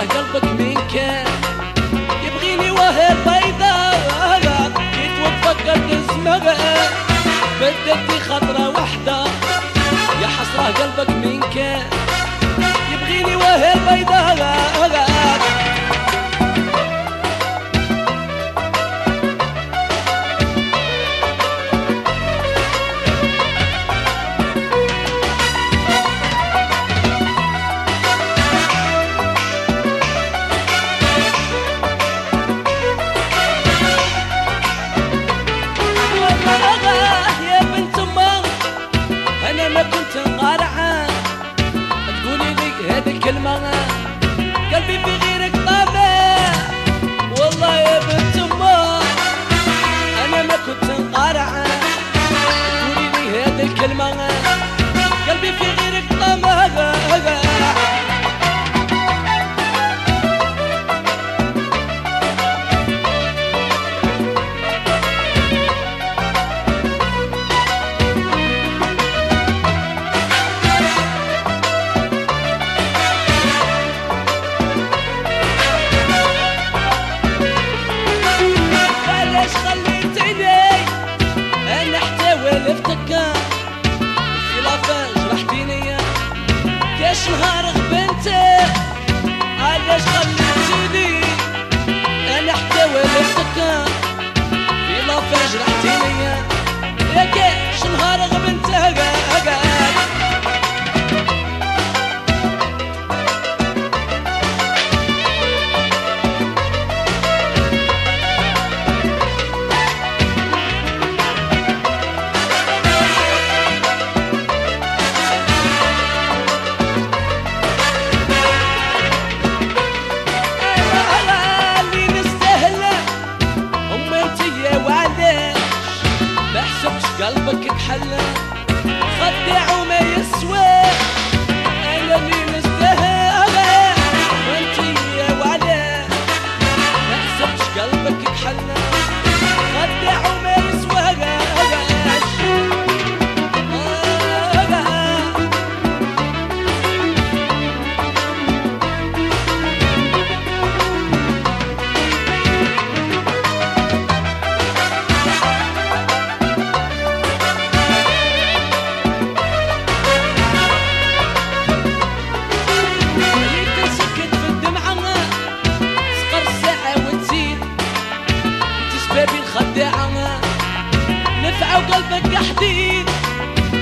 قلبك من كان يبغيني وهي بيضاء جيت وتفكرت اسمها. بدلتي خطرة وحدة يا حسرة قلبك من الكلمة قلبي في غيرك طابع. والله يا بنت أمه أنا ما كنت قارعه تقولي لي هذه الكلمة. قلبك كحلة خدع وما يسوى. حديد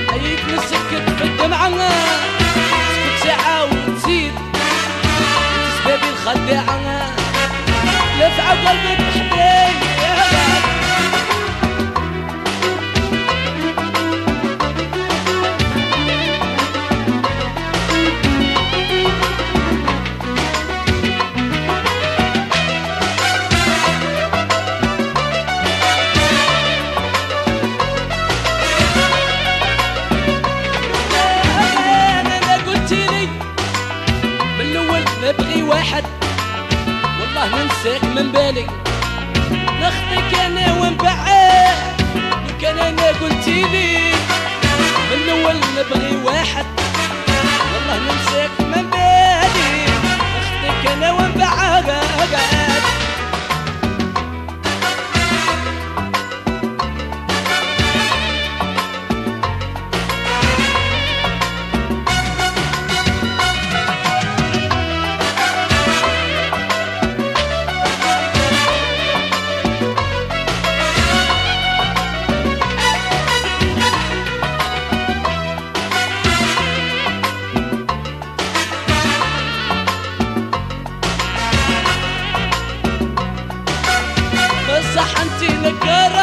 خليك تسكت في الدمعة. سكت ساعة وتزيد. انت سبابي الخداعة. نفع واحد والله ننساك من بالي. نخطيك أنا ونبعد Girl.